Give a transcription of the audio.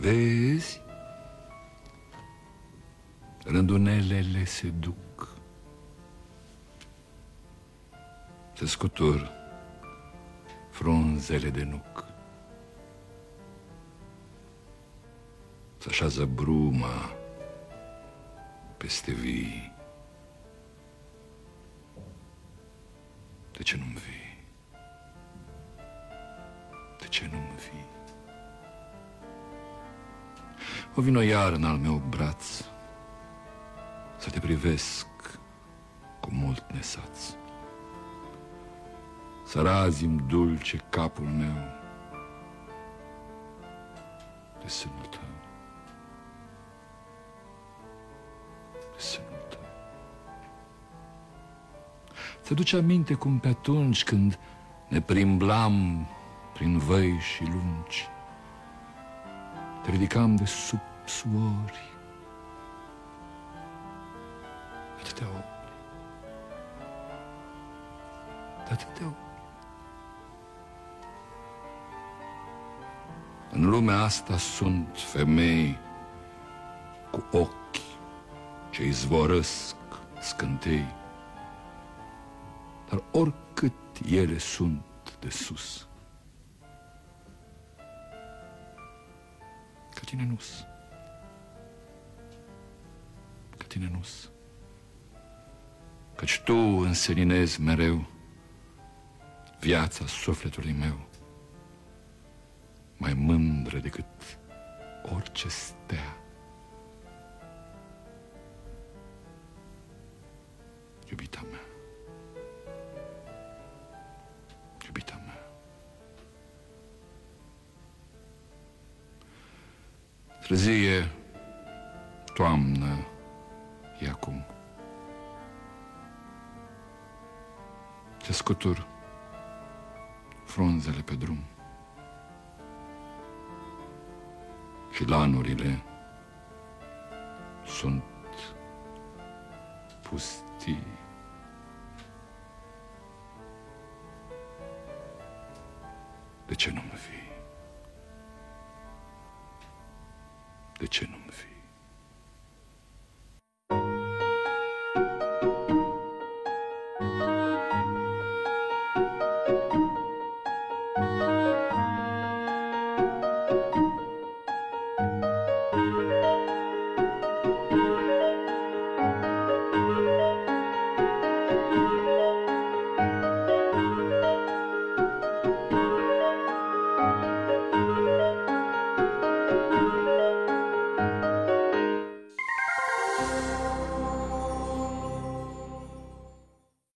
Vezi? Rândunelele se duc Se scutur frunzele de nuc Se așează bruma peste vii De ce nu-mi vii? O vino iar în al meu braț Să te privesc cu mult nesaț. Să razim dulce capul meu De sânul tău. De sânul tău. Ți duce aminte cum pe atunci când ne primblam prin văi și lungi Te ridicam de sub suori Atâtea ori De atâtea ori În lumea asta sunt femei cu ochi ce izvorăsc scântei, dar oricât ele sunt de sus, tine nu-s. Ca tine nu-s. Căci tu înseninezi mereu viața sufletului meu mai mândră decât orice stea. Iubita mea. Trăzie, toamnă, e acum. Te scutur frunzele pe drum. și lanurile sunt pustii. De ce nu-mi vii? de ce nu-mi fi?